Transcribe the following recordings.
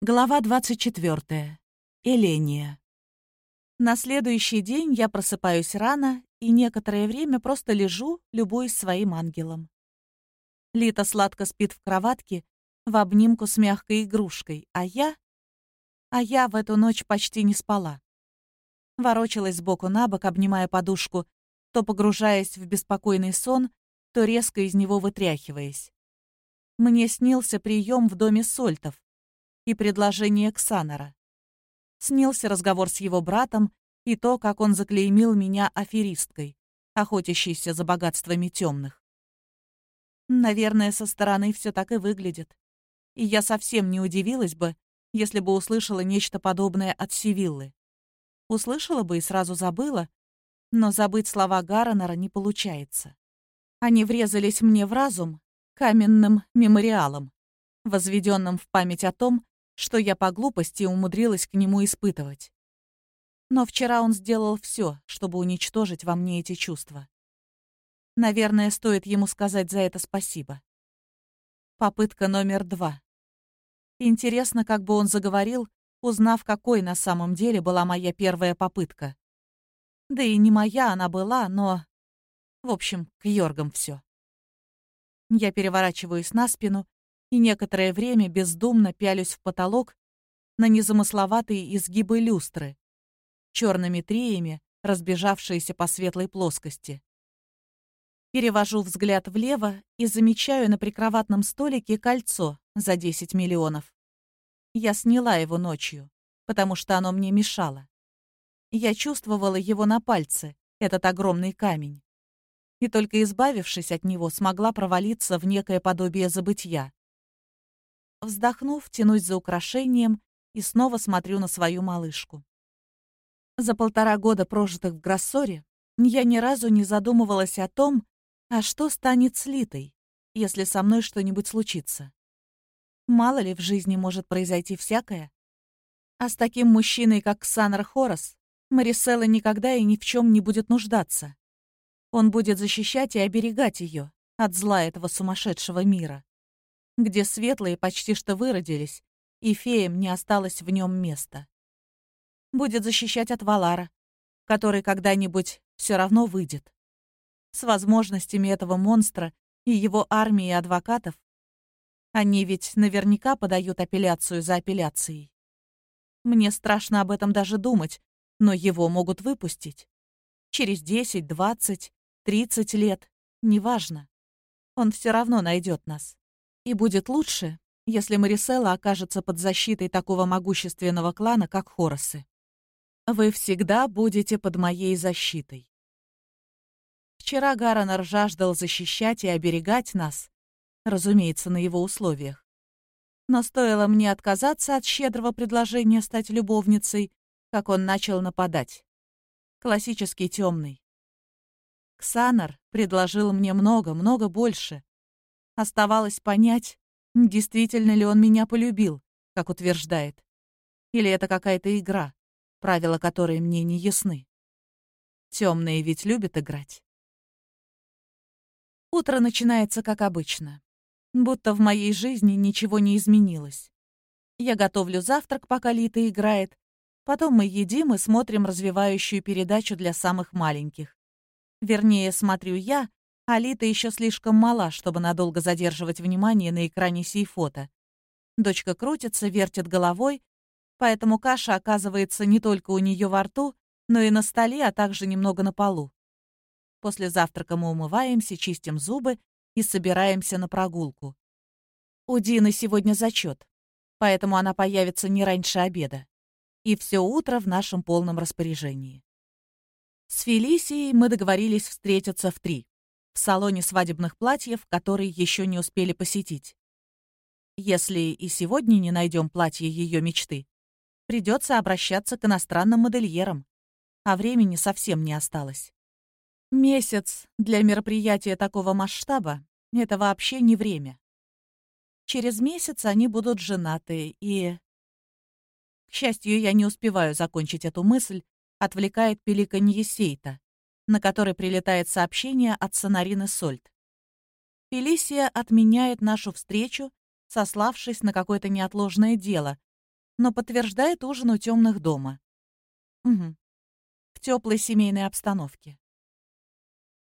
Глава 24. Эления. На следующий день я просыпаюсь рано и некоторое время просто лежу, любуясь своим ангелом. Лита сладко спит в кроватке, в обнимку с мягкой игрушкой, а я... А я в эту ночь почти не спала. Ворочалась сбоку на бок, обнимая подушку, то погружаясь в беспокойный сон, то резко из него вытряхиваясь. Мне снился прием в доме Сольтов, и предложение Ксанора. Снился разговор с его братом и то, как он заклеймил меня аферисткой, охотящейся за богатствами темных. Наверное, со стороны все так и выглядит. И я совсем не удивилась бы, если бы услышала нечто подобное от Сивиллы. Услышала бы и сразу забыла, но забыть слова Гарренера не получается. Они врезались мне в разум каменным мемориалом, возведенным в память о том, что я по глупости умудрилась к нему испытывать. Но вчера он сделал все, чтобы уничтожить во мне эти чувства. Наверное, стоит ему сказать за это спасибо. Попытка номер два. Интересно, как бы он заговорил, узнав, какой на самом деле была моя первая попытка. Да и не моя она была, но... В общем, к Йоргам все. Я переворачиваюсь на спину и некоторое время бездумно пялюсь в потолок на незамысловатые изгибы люстры, черными триями, разбежавшиеся по светлой плоскости. Перевожу взгляд влево и замечаю на прикроватном столике кольцо за 10 миллионов. Я сняла его ночью, потому что оно мне мешало. Я чувствовала его на пальце, этот огромный камень. И только избавившись от него, смогла провалиться в некое подобие забытья. Вздохнув, тянусь за украшением и снова смотрю на свою малышку. За полтора года, прожитых в Гроссоре, я ни разу не задумывалась о том, а что станет с Литой, если со мной что-нибудь случится. Мало ли в жизни может произойти всякое. А с таким мужчиной, как Санар Хорос, Мариселла никогда и ни в чем не будет нуждаться. Он будет защищать и оберегать ее от зла этого сумасшедшего мира где светлые почти что выродились, и феям не осталось в нем места. Будет защищать от Валара, который когда-нибудь все равно выйдет. С возможностями этого монстра и его армии адвокатов они ведь наверняка подают апелляцию за апелляцией. Мне страшно об этом даже думать, но его могут выпустить. Через 10, 20, 30 лет, неважно. Он все равно найдет нас. И будет лучше, если Марисела окажется под защитой такого могущественного клана, как Хоросы. Вы всегда будете под моей защитой. Вчера Гаронар жаждал защищать и оберегать нас, разумеется, на его условиях. Но стоило мне отказаться от щедрого предложения стать любовницей, как он начал нападать. Классический темный. Ксанар предложил мне много, много больше, Оставалось понять, действительно ли он меня полюбил, как утверждает. Или это какая-то игра, правила которой мне не ясны. Темные ведь любят играть. Утро начинается как обычно. Будто в моей жизни ничего не изменилось. Я готовлю завтрак, пока Лита играет. Потом мы едим и смотрим развивающую передачу для самых маленьких. Вернее, смотрю я, Алита еще слишком мала, чтобы надолго задерживать внимание на экране сей-фото. Дочка крутится, вертит головой, поэтому каша оказывается не только у нее во рту, но и на столе, а также немного на полу. После завтрака мы умываемся, чистим зубы и собираемся на прогулку. У Дины сегодня зачет, поэтому она появится не раньше обеда. И все утро в нашем полном распоряжении. С Фелисией мы договорились встретиться в три салоне свадебных платьев, который еще не успели посетить. Если и сегодня не найдем платье ее мечты, придется обращаться к иностранным модельерам, а времени совсем не осталось. Месяц для мероприятия такого масштаба — это вообще не время. Через месяц они будут женаты, и... К счастью, я не успеваю закончить эту мысль, отвлекает пеликанье Сейта на который прилетает сообщение от Сонарины Сольт. Фелисия отменяет нашу встречу, сославшись на какое-то неотложное дело, но подтверждает ужин у темных дома. Угу. В теплой семейной обстановке.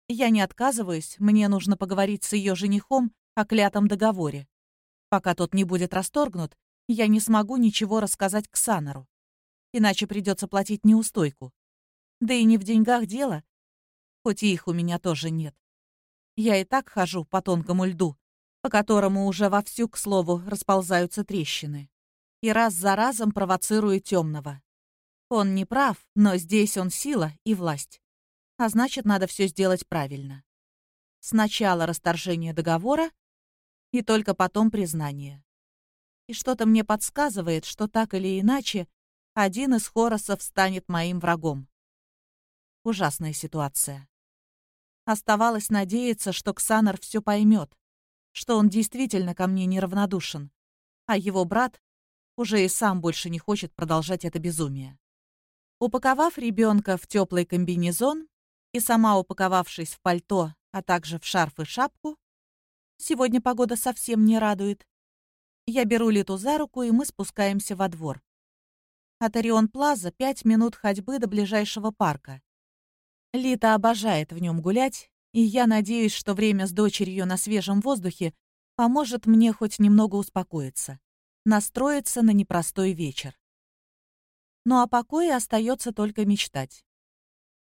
Я не отказываюсь, мне нужно поговорить с ее женихом о клятом договоре. Пока тот не будет расторгнут, я не смогу ничего рассказать Ксанору. Иначе придется платить неустойку. Да и не в деньгах дело, хоть и их у меня тоже нет. Я и так хожу по тонкому льду, по которому уже вовсю, к слову, расползаются трещины. И раз за разом провоцирую темного. Он не прав, но здесь он сила и власть. А значит, надо все сделать правильно. Сначала расторжение договора, и только потом признание. И что-то мне подсказывает, что так или иначе один из хоросов станет моим врагом. Ужасная ситуация. Оставалось надеяться, что Ксанар все поймет, что он действительно ко мне неравнодушен, а его брат уже и сам больше не хочет продолжать это безумие. Упаковав ребенка в теплый комбинезон и сама упаковавшись в пальто, а также в шарф и шапку, Сегодня погода совсем не радует. Я беру Литу за руку, и мы спускаемся во двор. От Орион Плаза пять минут ходьбы до ближайшего парка. Лита обожает в нем гулять, и я надеюсь, что время с дочерью на свежем воздухе поможет мне хоть немного успокоиться, настроиться на непростой вечер. Ну а покое остается только мечтать.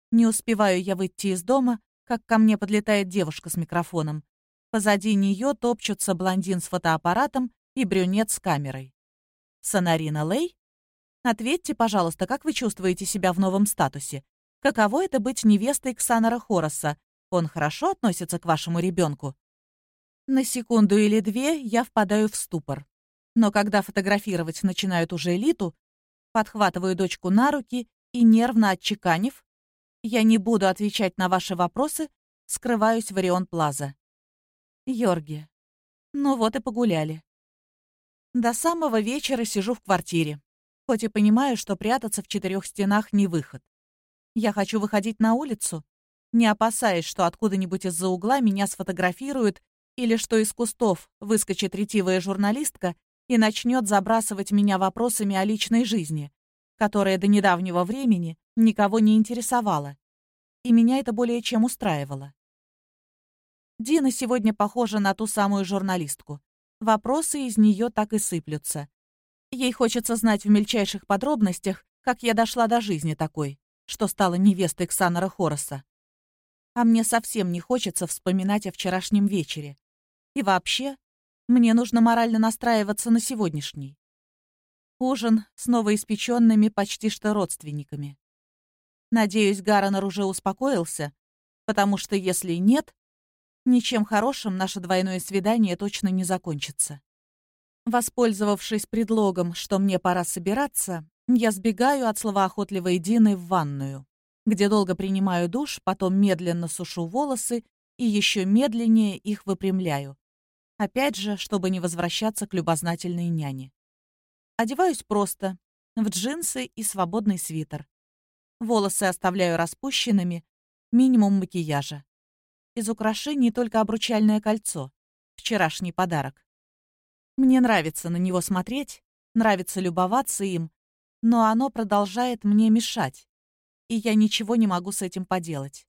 Не успеваю я выйти из дома, как ко мне подлетает девушка с микрофоном. Позади нее топчутся блондин с фотоаппаратом и брюнет с камерой. Сонарина Лей? Ответьте, пожалуйста, как вы чувствуете себя в новом статусе? Каково это быть невестой Ксанара Хороса? Он хорошо относится к вашему ребенку? На секунду или две я впадаю в ступор. Но когда фотографировать начинают уже элиту, подхватываю дочку на руки и, нервно отчеканив, я не буду отвечать на ваши вопросы, скрываюсь в Орион Плаза. Йорги. Ну вот и погуляли. До самого вечера сижу в квартире, хоть и понимаю, что прятаться в четырех стенах не выход. Я хочу выходить на улицу, не опасаясь, что откуда-нибудь из-за угла меня сфотографируют или что из кустов выскочит ретивая журналистка и начнет забрасывать меня вопросами о личной жизни, которая до недавнего времени никого не интересовала. И меня это более чем устраивало. Дина сегодня похожа на ту самую журналистку. Вопросы из нее так и сыплются. Ей хочется знать в мельчайших подробностях, как я дошла до жизни такой, что стала невестой Ксанара Хороса. А мне совсем не хочется вспоминать о вчерашнем вечере. И вообще, мне нужно морально настраиваться на сегодняшний. Ужин с новоиспеченными почти что родственниками. Надеюсь, Гаронер уже успокоился, потому что если нет, Ничем хорошим наше двойное свидание точно не закончится. Воспользовавшись предлогом, что мне пора собираться, я сбегаю от словоохотливой Дины в ванную, где долго принимаю душ, потом медленно сушу волосы и еще медленнее их выпрямляю. Опять же, чтобы не возвращаться к любознательной няне. Одеваюсь просто, в джинсы и свободный свитер. Волосы оставляю распущенными, минимум макияжа. Из украшений только обручальное кольцо. Вчерашний подарок. Мне нравится на него смотреть, нравится любоваться им, но оно продолжает мне мешать, и я ничего не могу с этим поделать.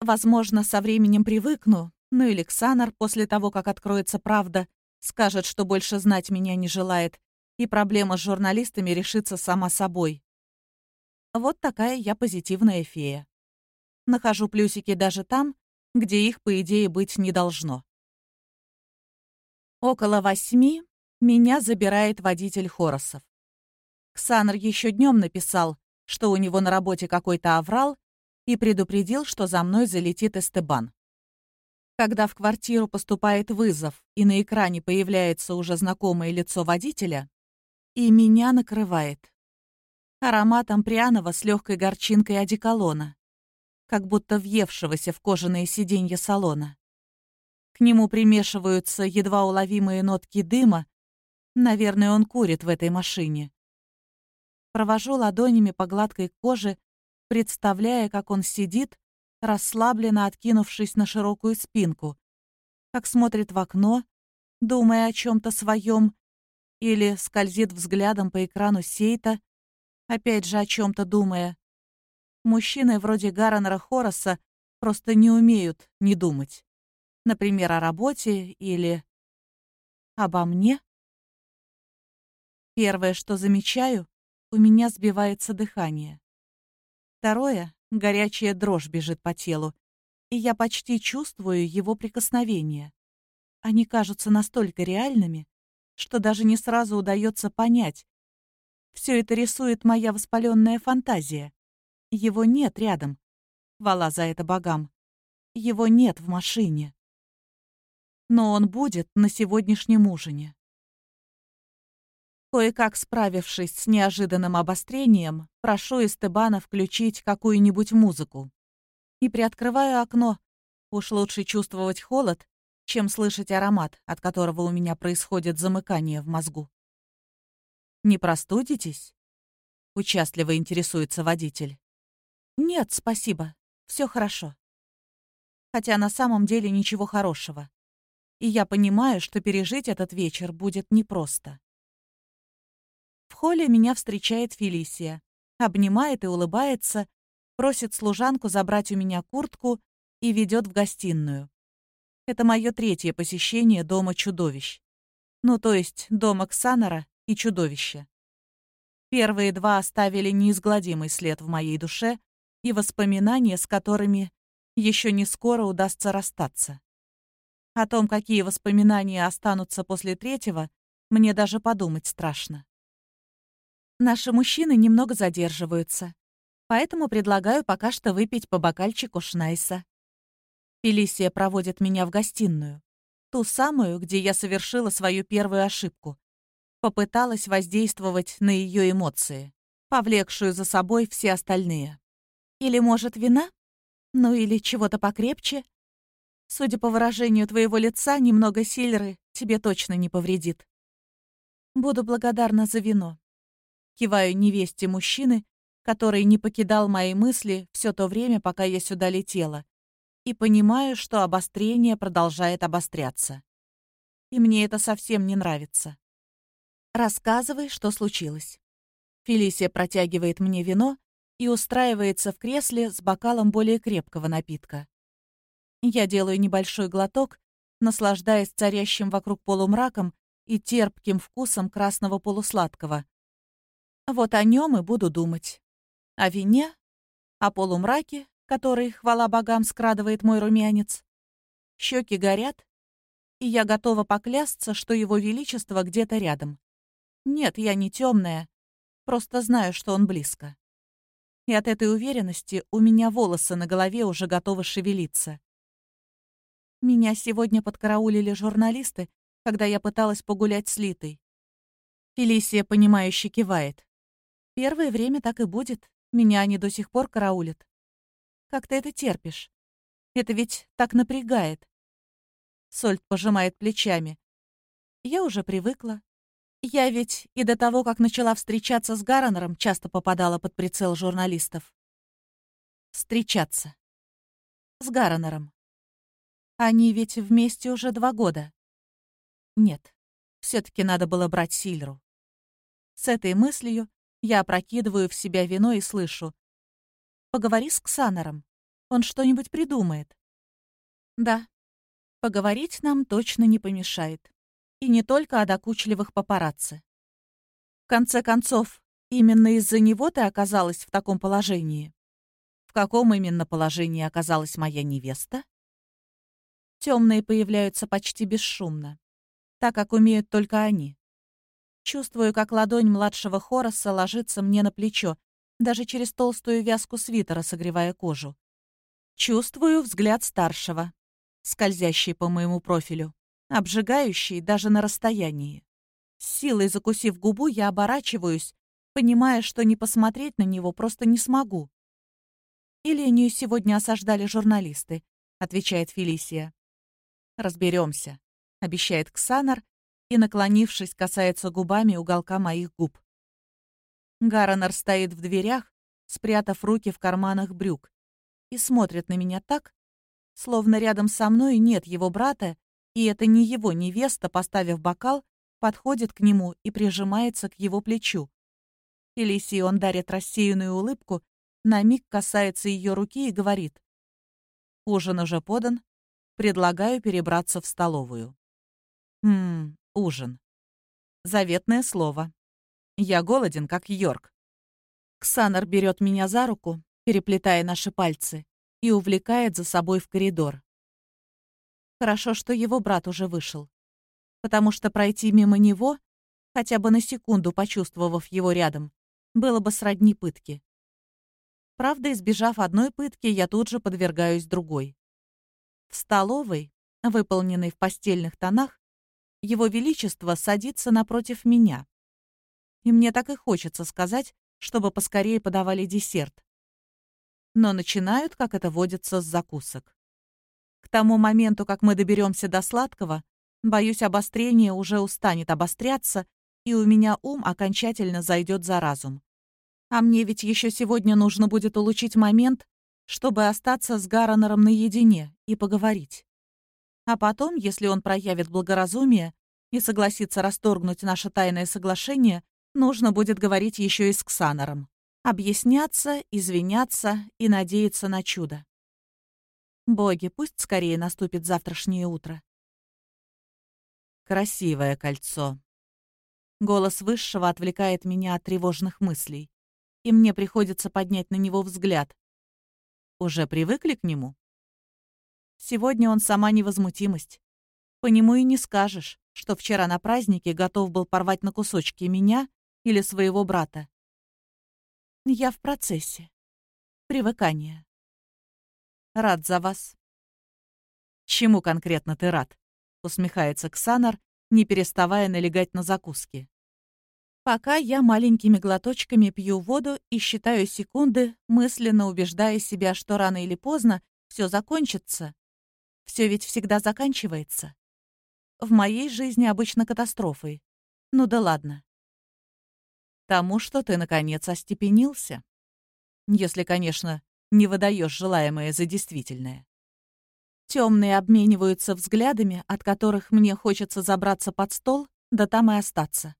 Возможно, со временем привыкну, ну или Ксанар после того, как откроется правда, скажет, что больше знать меня не желает, и проблема с журналистами решится сама собой. Вот такая я позитивная фея. Нахожу плюсики даже там, где их, по идее, быть не должно. Около восьми меня забирает водитель Хоросов. Ксанр еще днем написал, что у него на работе какой-то аврал, и предупредил, что за мной залетит Эстебан. Когда в квартиру поступает вызов, и на экране появляется уже знакомое лицо водителя, и меня накрывает. Ароматом пряного с легкой горчинкой одеколона как будто въевшегося в кожаные сиденья салона. К нему примешиваются едва уловимые нотки дыма. Наверное, он курит в этой машине. Провожу ладонями по гладкой коже, представляя, как он сидит, расслабленно откинувшись на широкую спинку, как смотрит в окно, думая о чем-то своем, Или скользит взглядом по экрану сейта, опять же о чем-то думая. Мужчины вроде Гарренера Хорроса просто не умеют не думать. Например, о работе или обо мне. Первое, что замечаю, у меня сбивается дыхание. Второе — горячая дрожь бежит по телу, и я почти чувствую его прикосновение. Они кажутся настолько реальными, что даже не сразу удается понять. Все это рисует моя воспаленная фантазия. Его нет рядом. Вала за это богам. Его нет в машине. Но он будет на сегодняшнем ужине. Кое-как справившись с неожиданным обострением, прошу Эстебана включить какую-нибудь музыку. И приоткрываю окно. Уж лучше чувствовать холод, чем слышать аромат, от которого у меня происходит замыкание в мозгу. «Не простудитесь?» — участливо интересуется водитель. «Нет, спасибо. Все хорошо». Хотя на самом деле ничего хорошего. И я понимаю, что пережить этот вечер будет непросто. В холле меня встречает Фелисия. Обнимает и улыбается, просит служанку забрать у меня куртку и ведет в гостиную. Это мое третье посещение Дома чудовищ. Ну, то есть Дома Ксанора и чудовища. Первые два оставили неизгладимый след в моей душе и воспоминания, с которыми еще не скоро удастся расстаться. О том, какие воспоминания останутся после третьего, мне даже подумать страшно. Наши мужчины немного задерживаются, поэтому предлагаю пока что выпить по бокальчику Шнайса. Фелисия проводит меня в гостиную, ту самую, где я совершила свою первую ошибку. Попыталась воздействовать на ее эмоции, повлекшую за собой все остальные. Или, может, вина? Ну или чего-то покрепче? Судя по выражению твоего лица, немного сильры тебе точно не повредит. Буду благодарна за вино. Киваю невесте мужчины, который не покидал мои мысли все то время, пока я сюда летела, и понимаю, что обострение продолжает обостряться. И мне это совсем не нравится. Рассказывай, что случилось. Фелисия протягивает мне вино и устраивается в кресле с бокалом более крепкого напитка. Я делаю небольшой глоток, наслаждаясь царящим вокруг полумраком и терпким вкусом красного полусладкого, вот о нем и буду думать. О вине, о полумраке, который, хвала богам, скрадывает мой румянец. Щеки горят, и я готова поклясться, что его величество где-то рядом. Нет, я не темная, просто знаю, что он близко. И от этой уверенности у меня волосы на голове уже готовы шевелиться. Меня сегодня подкараулили журналисты, когда я пыталась погулять с Литой. Фелисия, понимающе кивает. Первое время так и будет. Меня они до сих пор караулят. Как ты это терпишь? Это ведь так напрягает. Сольт пожимает плечами. Я уже привыкла. Я ведь и до того, как начала встречаться с Гарренером, часто попадала под прицел журналистов. Встречаться. С Гарренером. Они ведь вместе уже два года. Нет, все таки надо было брать Сильру. С этой мыслью я опрокидываю в себя вино и слышу. «Поговори с Ксанором. Он что-нибудь придумает». «Да, поговорить нам точно не помешает. И не только о докучливых папарацци. В конце концов, именно из-за него ты оказалась в таком положении. В каком именно положении оказалась моя невеста? Темные появляются почти бесшумно, так как умеют только они. Чувствую, как ладонь младшего Хороса ложится мне на плечо, даже через толстую вязку свитера согревая кожу. Чувствую взгляд старшего, скользящий по моему профилю, обжигающий даже на расстоянии. С силой закусив губу, я оборачиваюсь, понимая, что не посмотреть на него просто не смогу. «Елению сегодня осаждали журналисты», — отвечает Фелисия. «Разберемся», — обещает Ксанар и, наклонившись, касается губами уголка моих губ. Гаронер стоит в дверях, спрятав руки в карманах брюк, и смотрит на меня так, словно рядом со мной нет его брата, и это не его невеста, поставив бокал, подходит к нему и прижимается к его плечу. Элисии он дарит рассеянную улыбку, на миг касается ее руки и говорит. «Ужин уже подан. Предлагаю перебраться в столовую». «Ммм, ужин. Заветное слово. Я голоден, как Йорк. Ксанар берет меня за руку, переплетая наши пальцы, и увлекает за собой в коридор. Хорошо, что его брат уже вышел. Потому что пройти мимо него, хотя бы на секунду почувствовав его рядом, было бы сродни пытки. Правда, избежав одной пытки, я тут же подвергаюсь другой. В столовой, выполненной в постельных тонах, его Величество садится напротив меня. И мне так и хочется сказать, чтобы поскорее подавали десерт. Но начинают, как это водится, с закусок. К тому моменту, как мы доберемся до сладкого, боюсь, обострение уже устанет обостряться, и у меня ум окончательно зайдет за разум. А мне ведь еще сегодня нужно будет улучшить момент, чтобы остаться с Гаронером наедине и поговорить. А потом, если он проявит благоразумие и согласится расторгнуть наше тайное соглашение, нужно будет говорить еще и с Ксанором. Объясняться, извиняться и надеяться на чудо. Боги, пусть скорее наступит завтрашнее утро. Красивое кольцо. Голос Высшего отвлекает меня от тревожных мыслей и мне приходится поднять на него взгляд. Уже привыкли к нему? Сегодня он сама невозмутимость. По нему и не скажешь, что вчера на празднике готов был порвать на кусочки меня или своего брата. Я в процессе. Привыкания. Рад за вас. Чему конкретно ты рад? Усмехается Ксанар, не переставая налегать на закуски. Пока я маленькими глоточками пью воду и считаю секунды, мысленно убеждая себя, что рано или поздно все закончится. Все ведь всегда заканчивается. В моей жизни обычно катастрофой. Ну да ладно. Тому, что ты, наконец, остепенился. Если, конечно, не выдаешь желаемое за действительное. Темные обмениваются взглядами, от которых мне хочется забраться под стол, да там и остаться.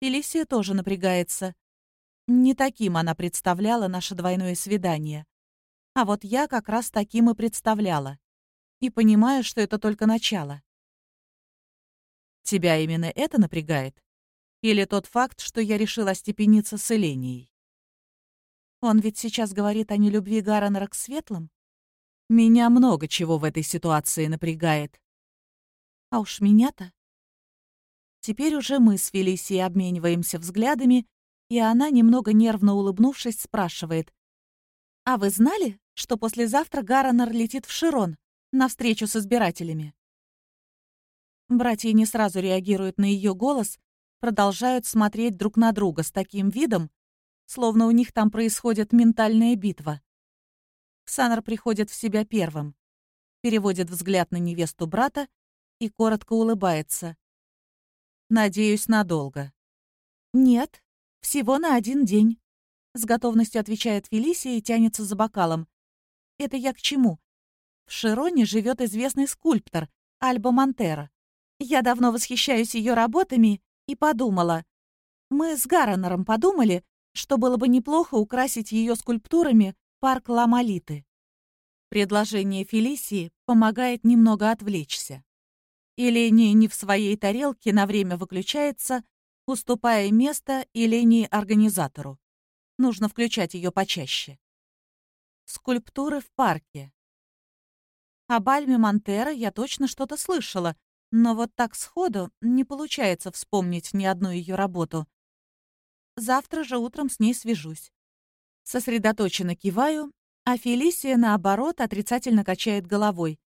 Элисия тоже напрягается. Не таким она представляла наше двойное свидание. А вот я как раз таким и представляла. И понимаю, что это только начало. Тебя именно это напрягает? Или тот факт, что я решила остепениться с Эленией? Он ведь сейчас говорит о нелюбви Гарренера к светлым? Меня много чего в этой ситуации напрягает. А уж меня-то Теперь уже мы с Фелисией обмениваемся взглядами, и она, немного нервно улыбнувшись, спрашивает. «А вы знали, что послезавтра Гаронер летит в Широн на встречу с избирателями?» Братья не сразу реагируют на ее голос, продолжают смотреть друг на друга с таким видом, словно у них там происходит ментальная битва. Ксанар приходит в себя первым, переводит взгляд на невесту брата и коротко улыбается. Надеюсь, надолго. Нет, всего на один день. С готовностью отвечает Фелисия и тянется за бокалом. Это я к чему? В Широне живет известный скульптор Альба Монтера. Я давно восхищаюсь ее работами и подумала. Мы с Гаронером подумали, что было бы неплохо украсить ее скульптурами парк Ламалиты. Предложение Фелисии помогает немного отвлечься. Елене не в своей тарелке на время выключается, уступая место Елене организатору. Нужно включать ее почаще. Скульптуры в парке. О Бальме Монтера я точно что-то слышала, но вот так сходу не получается вспомнить ни одну ее работу. Завтра же утром с ней свяжусь. Сосредоточенно киваю, а Фелисия, наоборот, отрицательно качает головой.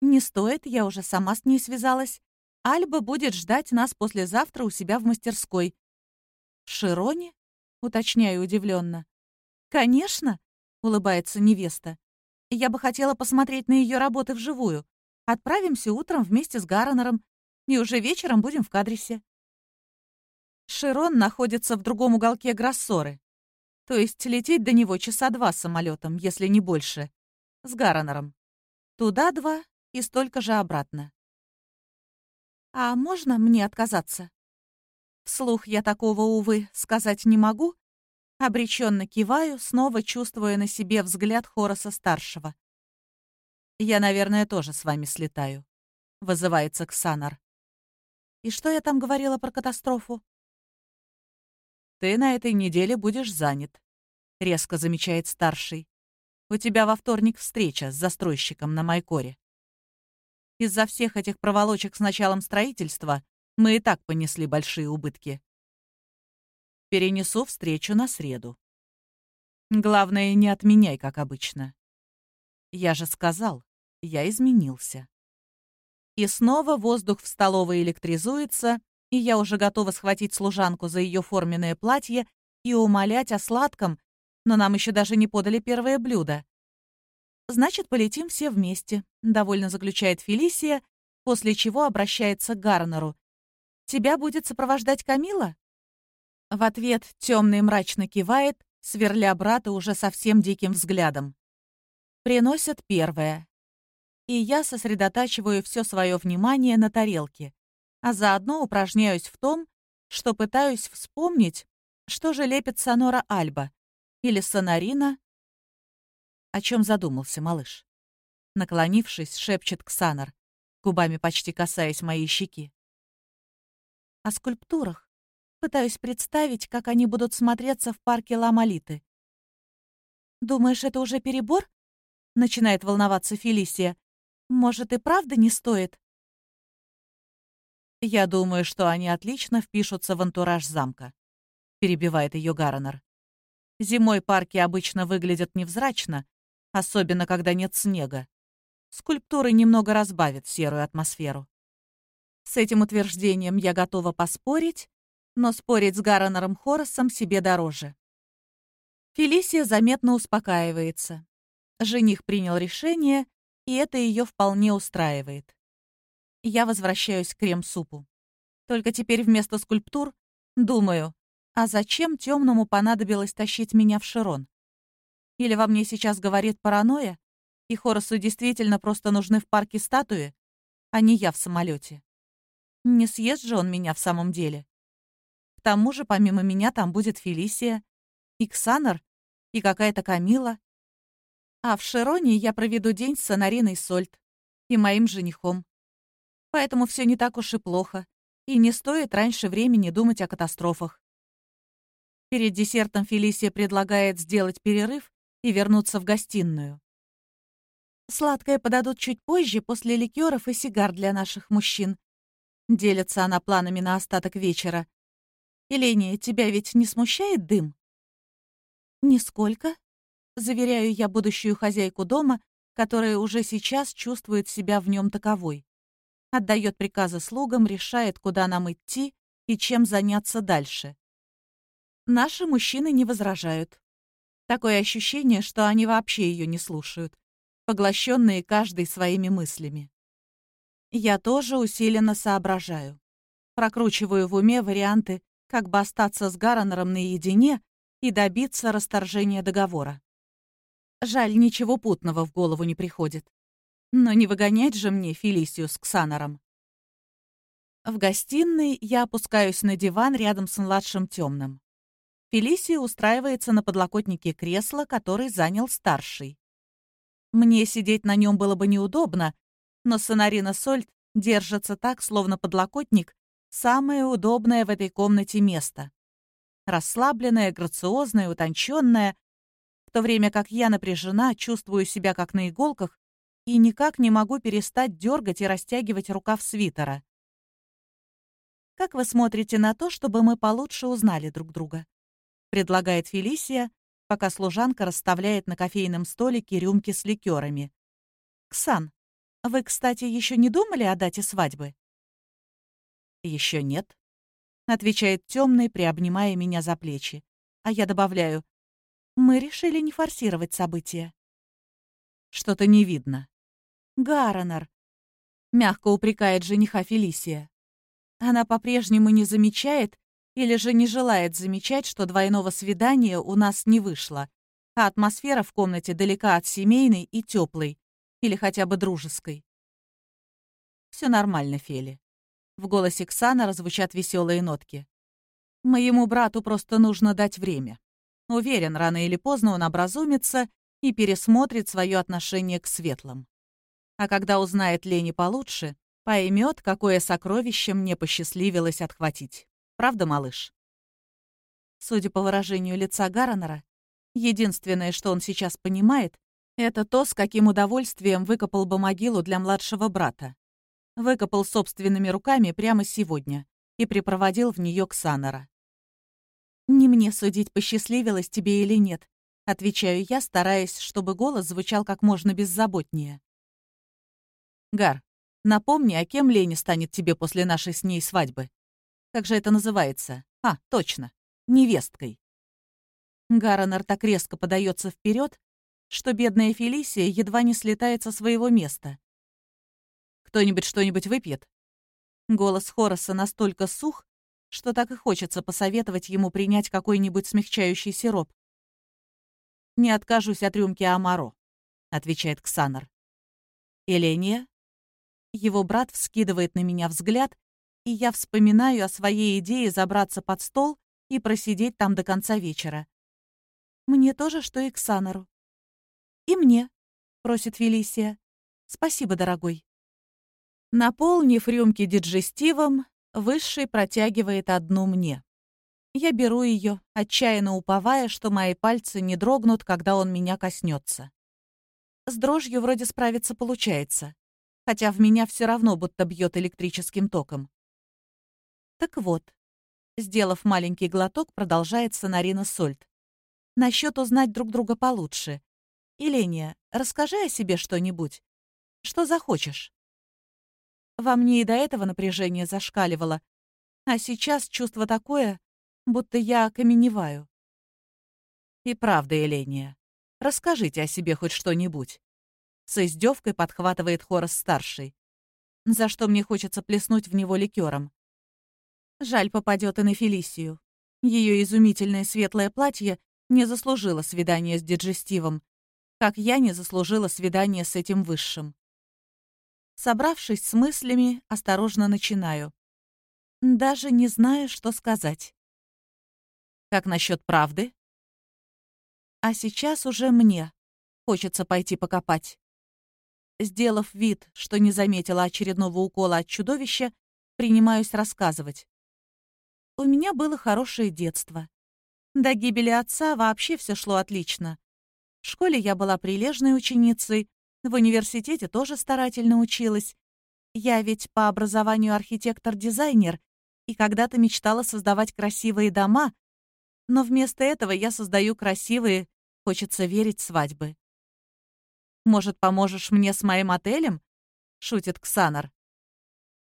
«Не стоит, я уже сама с ней связалась. Альба будет ждать нас послезавтра у себя в мастерской». «В Широне?» — уточняю удивленно. «Конечно», — улыбается невеста. «Я бы хотела посмотреть на ее работы вживую. Отправимся утром вместе с Гарренером, и уже вечером будем в Кадрисе». Широн находится в другом уголке Гроссоры. То есть лететь до него часа два самолетом, если не больше. С Гарренером. Туда два, и столько же обратно. «А можно мне отказаться?» Вслух я такого, увы, сказать не могу. Обреченно киваю, снова чувствуя на себе взгляд Хороса-старшего. «Я, наверное, тоже с вами слетаю», — вызывается Ксанар. «И что я там говорила про катастрофу?» «Ты на этой неделе будешь занят», — резко замечает старший. «У тебя во вторник встреча с застройщиком на Майкоре. Из-за всех этих проволочек с началом строительства мы и так понесли большие убытки. Перенесу встречу на среду. Главное, не отменяй, как обычно. Я же сказал, я изменился. И снова воздух в столовой электризуется, и я уже готова схватить служанку за ее форменное платье и умолять о сладком, но нам еще даже не подали первое блюдо. «Значит, полетим все вместе», — довольно заключает Фелисия, после чего обращается к Гарнеру. «Тебя будет сопровождать Камила?» В ответ темный мрачно кивает, сверля брата уже совсем диким взглядом. Приносят первое. И я сосредотачиваю все свое внимание на тарелке а заодно упражняюсь в том, что пытаюсь вспомнить, что же лепит Сонора Альба или Сонарина. О чем задумался малыш? Наклонившись, шепчет Ксанар, губами почти касаясь моей щеки. О скульптурах. Пытаюсь представить, как они будут смотреться в парке Ламалиты. «Думаешь, это уже перебор?» Начинает волноваться Фелисия. «Может, и правда не стоит?» «Я думаю, что они отлично впишутся в антураж замка», — перебивает ее Гарнер. «Зимой парки обычно выглядят невзрачно, особенно когда нет снега. Скульптуры немного разбавят серую атмосферу». С этим утверждением я готова поспорить, но спорить с Гарренером Хоросом себе дороже. Фелисия заметно успокаивается. Жених принял решение, и это ее вполне устраивает я возвращаюсь к крем-супу. Только теперь вместо скульптур думаю, а зачем темному понадобилось тащить меня в Широн? Или во мне сейчас говорит паранойя, и Хоросу действительно просто нужны в парке статуи, а не я в самолете? Не съест же он меня в самом деле. Тому же, помимо меня, там будет Фелисия, Иксанар и какая-то Камила. А в Широне я проведу день с Сонариной Сольт и моим женихом. Поэтому все не так уж и плохо, и не стоит раньше времени думать о катастрофах. Перед десертом Фелисия предлагает сделать перерыв и вернуться в гостиную. Сладкое подадут чуть позже, после ликеров и сигар для наших мужчин. Делится она планами на остаток вечера. «Еления, тебя ведь не смущает дым?» «Нисколько», — заверяю я будущую хозяйку дома, которая уже сейчас чувствует себя в нем таковой отдает приказы слугам, решает, куда нам идти и чем заняться дальше. Наши мужчины не возражают. Такое ощущение, что они вообще ее не слушают, поглощенные каждый своими мыслями. Я тоже усиленно соображаю. Прокручиваю в уме варианты, как бы остаться с Гарренером наедине и добиться расторжения договора. Жаль, ничего путного в голову не приходит. Но не выгонять же мне Фелисию с Ксанором. В гостиной я опускаюсь на диван рядом с младшим темным. Фелисия устраивается на подлокотнике кресла, который занял старший. Мне сидеть на нем было бы неудобно, но Сонарина Сольт держится так, словно подлокотник — самое удобное в этой комнате место. Расслабленная, грациозная, утонченная, в то время как я напряжена, чувствую себя как на иголках и никак не могу перестать дергать и растягивать рукав свитера. «Как вы смотрите на то, чтобы мы получше узнали друг друга?» — предлагает Фелисия, пока служанка расставляет на кофейном столике рюмки с ликерами. «Ксан, вы, кстати, еще не думали о дате свадьбы?» «Еще нет», — отвечает темный, приобнимая меня за плечи. А я добавляю, «Мы решили не форсировать события». «Что-то не видно», Гаронер!» — мягко упрекает жениха Фелисия. Она по-прежнему не замечает или же не желает замечать, что двойного свидания у нас не вышло, а атмосфера в комнате далека от семейной и теплой, или хотя бы дружеской. Все нормально, Фели. В голосе Ксана звучат веселые нотки. «Моему брату просто нужно дать время. Уверен, рано или поздно он образумится и пересмотрит свое отношение к светлым. А когда узнает Лени получше, поймет, какое сокровище мне посчастливилось отхватить. Правда, малыш?» Судя по выражению лица Гарренера, единственное, что он сейчас понимает, это то, с каким удовольствием выкопал бы могилу для младшего брата. Выкопал собственными руками прямо сегодня и припроводил в нее Ксанора. «Не мне судить, посчастливилось тебе или нет», — отвечаю я, стараясь, чтобы голос звучал как можно беззаботнее. «Гар, напомни, а кем Лени станет тебе после нашей с ней свадьбы? Как же это называется? А, точно, невесткой». Гаронер так резко подается вперед, что бедная Фелисия едва не слетает со своего места. «Кто-нибудь что-нибудь выпьет?» Голос Хораса настолько сух, что так и хочется посоветовать ему принять какой-нибудь смягчающий сироп. «Не откажусь от рюмки Амаро», — отвечает Ксанар. «Эления?» Его брат вскидывает на меня взгляд, и я вспоминаю о своей идее забраться под стол и просидеть там до конца вечера. Мне тоже, что и Ксанару. «И мне», — просит Фелисия. «Спасибо, дорогой». Наполнив рюмки диджестивом, Высший протягивает одну мне. Я беру ее, отчаянно уповая, что мои пальцы не дрогнут, когда он меня коснется. С дрожью вроде справиться получается, хотя в меня все равно будто бьет электрическим током. Так вот, сделав маленький глоток, продолжает Сонарина Сольт. Насчет узнать друг друга получше. Иления, расскажи о себе что-нибудь. Что захочешь. Во мне и до этого напряжение зашкаливало, а сейчас чувство такое, будто я окаменеваю. И правда, Еления, расскажите о себе хоть что-нибудь. С издевкой подхватывает Хорос-старший, за что мне хочется плеснуть в него ликером. Жаль, попадет и на Фелисию. Ее изумительное светлое платье не заслужило свидания с диджестивом, как я не заслужила свидание с этим высшим. Собравшись с мыслями, осторожно начинаю. Даже не знаю, что сказать. Как насчет правды? А сейчас уже мне хочется пойти покопать. Сделав вид, что не заметила очередного укола от чудовища, принимаюсь рассказывать. У меня было хорошее детство. До гибели отца вообще все шло отлично. В школе я была прилежной ученицей, в университете тоже старательно училась. Я ведь по образованию архитектор-дизайнер и когда-то мечтала создавать красивые дома, но вместо этого я создаю красивые, хочется верить, свадьбы. «Может, поможешь мне с моим отелем?» — шутит Ксанар.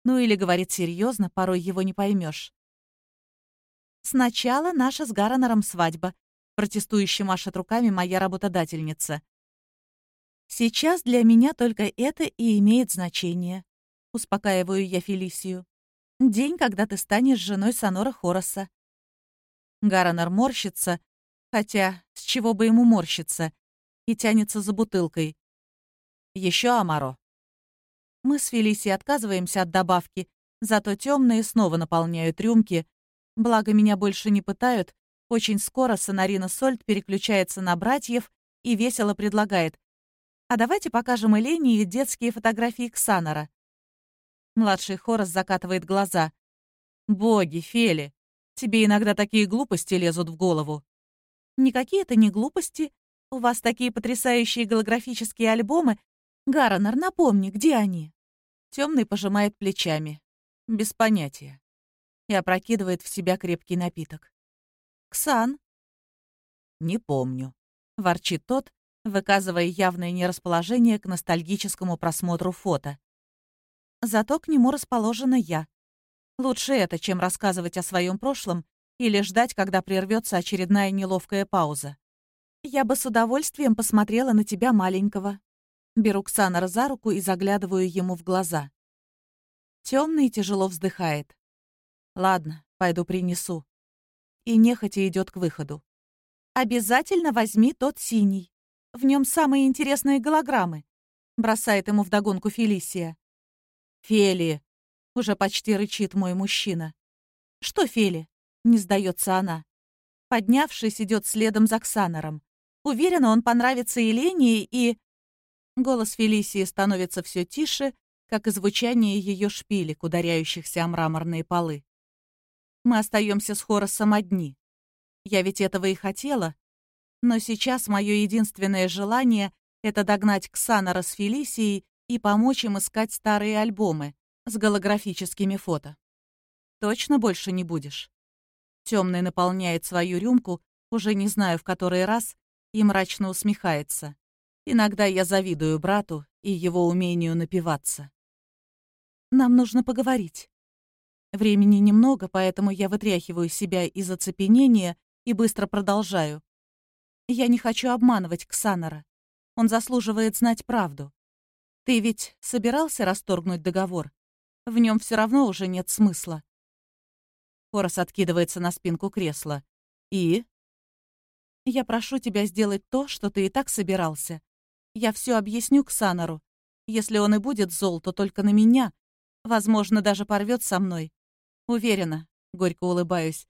Ну или говорит серьезно, порой его не поймешь. «Сначала наша с Гарренером свадьба», Протестующе машет руками моя работодательница. «Сейчас для меня только это и имеет значение», — успокаиваю я Фелисию. «День, когда ты станешь женой Сонора Хороса». Гарренер морщится, хотя с чего бы ему морщиться, и тянется за бутылкой. Еще Амаро. Мы с Фелисией отказываемся от добавки, зато темные снова наполняют рюмки, благо меня больше не пытают, очень скоро Сонарина Сольт переключается на братьев и весело предлагает. «А давайте покажем Элене детские фотографии Ксанора». Младший Хорос закатывает глаза. «Боги, Фели, тебе иногда такие глупости лезут в голову». «Никакие это не глупости. У вас такие потрясающие голографические альбомы. Гаронер, напомни, где они?» Темный пожимает плечами. Без понятия. И опрокидывает в себя крепкий напиток. «Ксан?» «Не помню», — ворчит тот, выказывая явное нерасположение к ностальгическому просмотру фото. Зато к нему расположена я. Лучше это, чем рассказывать о своем прошлом или ждать, когда прервется очередная неловкая пауза. Я бы с удовольствием посмотрела на тебя маленького. Беру Ксанара за руку и заглядываю ему в глаза. Темный тяжело вздыхает. Ладно, пойду принесу и нехотя идет к выходу. «Обязательно возьми тот синий. В нем самые интересные голограммы», — бросает ему вдогонку Фелисия. «Фели!» — Уже почти рычит мой мужчина. «Что, Фели?» — не сдается она. Поднявшись, идет следом за Ксанором. Уверена, он понравится Елене и... Голос Фелисии становится все тише, как и звучание ее шпилек, ударяющихся о мраморные полы. Мы остаемся с Хоросом одни. Я ведь этого и хотела. Но сейчас мое единственное желание — это догнать Ксанора с Фелисией и помочь им искать старые альбомы с голографическими фото. Точно больше не будешь? Темный наполняет свою рюмку, уже не знаю в который раз, и мрачно усмехается. Иногда я завидую брату и его умению напиваться. Нам нужно поговорить. Времени немного, поэтому я вытряхиваю себя из оцепенения и быстро продолжаю. Я не хочу обманывать Ксанора. Он заслуживает знать правду. Ты ведь собирался расторгнуть договор? В нем все равно уже нет смысла. Хорос откидывается на спинку кресла. И? Я прошу тебя сделать то, что ты и так собирался. Я все объясню Ксанору. Если он и будет зол, то только на меня. Возможно, даже порвет со мной. Уверена, горько улыбаюсь,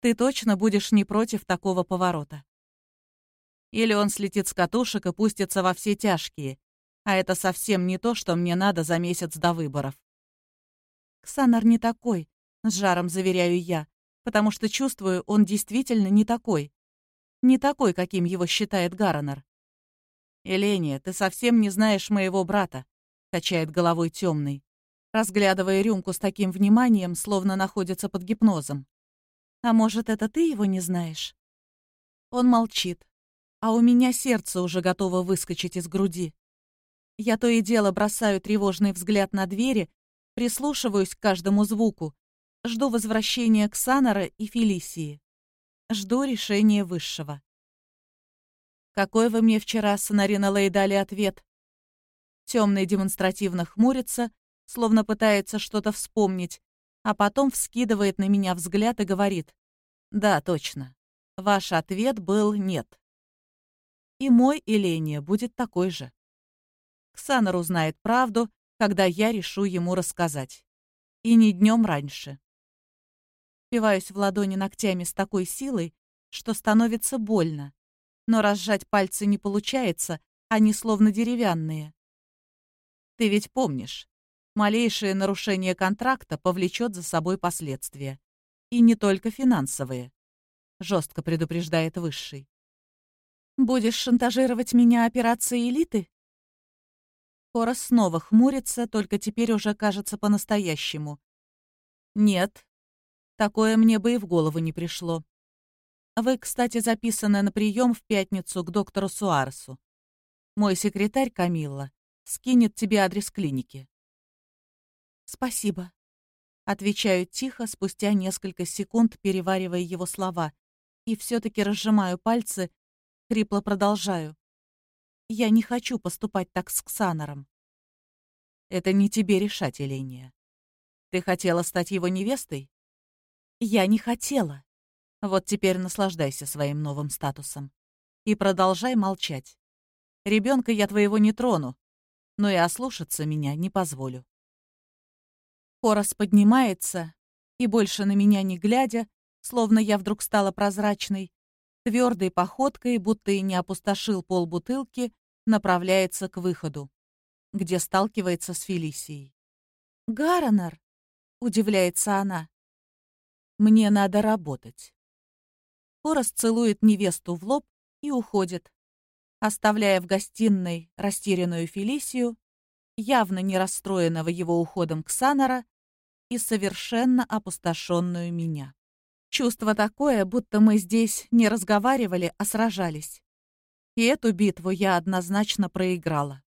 ты точно будешь не против такого поворота. Или он слетит с катушек и пустится во все тяжкие. А это совсем не то, что мне надо за месяц до выборов. Ксанар не такой, с жаром заверяю я, потому что чувствую, он действительно не такой. Не такой, каким его считает Гаронер. «Эления, ты совсем не знаешь моего брата», — качает головой темный, разглядывая рюмку с таким вниманием, словно находится под гипнозом. «А может, это ты его не знаешь?» Он молчит, а у меня сердце уже готово выскочить из груди. Я то и дело бросаю тревожный взгляд на двери, прислушиваюсь к каждому звуку, жду возвращения Ксанора и Фелисии. Жду решения высшего. «Какой вы мне вчера, Сонарина Лей, дали ответ?» Темный демонстративно хмурится, словно пытается что-то вспомнить, а потом вскидывает на меня взгляд и говорит. «Да, точно. Ваш ответ был «нет». И мой Эления будет такой же. Ксанар узнает правду, когда я решу ему рассказать. И не днем раньше. Впиваюсь в ладони ногтями с такой силой, что становится больно. Но разжать пальцы не получается, они словно деревянные. Ты ведь помнишь, малейшее нарушение контракта повлечет за собой последствия. И не только финансовые. Жестко предупреждает Высший. Будешь шантажировать меня операцией элиты? Хорос снова хмурится, только теперь уже кажется по-настоящему. Нет, такое мне бы и в голову не пришло. Вы, кстати, записаны на прием в пятницу к доктору Суаресу. Мой секретарь Камилла скинет тебе адрес клиники. Спасибо. Отвечаю тихо, спустя несколько секунд, переваривая его слова, и все-таки разжимаю пальцы, Хрипло продолжаю. Я не хочу поступать так с Ксанором. Это не тебе решать, Эления. Ты хотела стать его невестой? Я не хотела. Вот теперь наслаждайся своим новым статусом. И продолжай молчать. Ребенка я твоего не трону, но и ослушаться меня не позволю. Хорос поднимается и, больше на меня не глядя, словно я вдруг стала прозрачной, твердой походкой, будто и не опустошил полбутылки, направляется к выходу, где сталкивается с Фелисией. «Гаронер!» — удивляется она. «Мне надо работать». Хорос целует невесту в лоб и уходит, оставляя в гостиной растерянную Фелисию, явно не расстроенного его уходом Ксанора и совершенно опустошенную меня. Чувство такое, будто мы здесь не разговаривали, а сражались. И эту битву я однозначно проиграла.